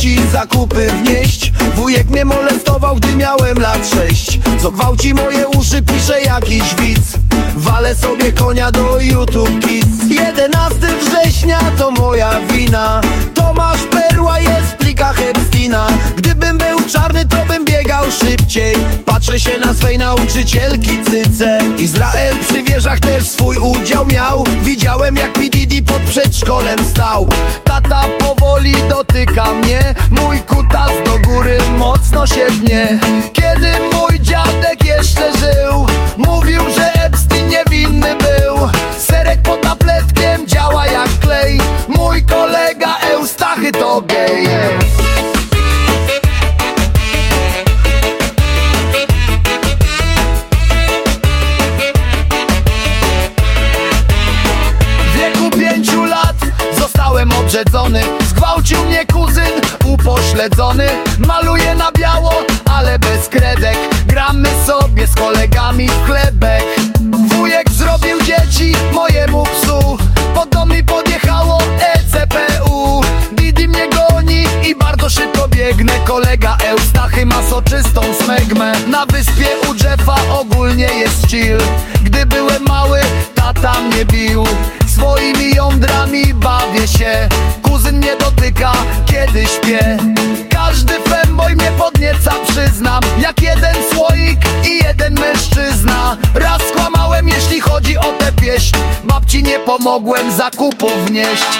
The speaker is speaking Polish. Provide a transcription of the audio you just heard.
dzieci zakupy wnieść. Wujek mnie molestował, gdy miałem lat sześć. Co gwałci moje uszy, pisze jakiś widz. Walę sobie konia do YouTube Kids. 11 września to moja wina. Tomasz Perła jest w plikach Epstina Gdybym był czarny, to bym biegał szybciej. Patrzę się na swej nauczycielki cyce. Izrael przy wieżach też swój udział miał. Widziałem jak PDD pod przedszkolem stał. Tata powoli dotyka mnie. Mój kutas do góry mocno się dnie. Kiedy mój dziadek jeszcze żył Mówił, że Epstein niewinny był. Serek pod tabletkiem działa jak klej. Mój kolega Eustachy to gej Zgwałcił mnie kuzyn upośledzony. Maluję na biało, ale bez kredek. Gramy sobie z kolegami w chlebek. Wujek zrobił dzieci mojemu psu. Pod dom mi podjechało ECPU Didi mnie goni i bardzo szybko biegnę. Kolega Eustachy ma soczystą smegmę. Na wyspie u Jeffa ogólnie jest chill. Gdy byłem mały, tata mnie bił jeśli chodzi o tę pieśń Babci nie pomogłem zakupów wnieść